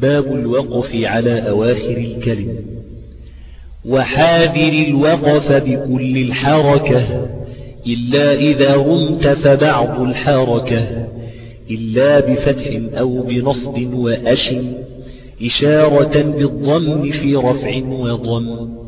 باب الوقف على أواخر الكلم. وحاذر الوقف بكل الحركة إلا إذا رمت فبعض الحركة إلا بفتح أو بنصب وأش إشارة بالضم في رفع وضم.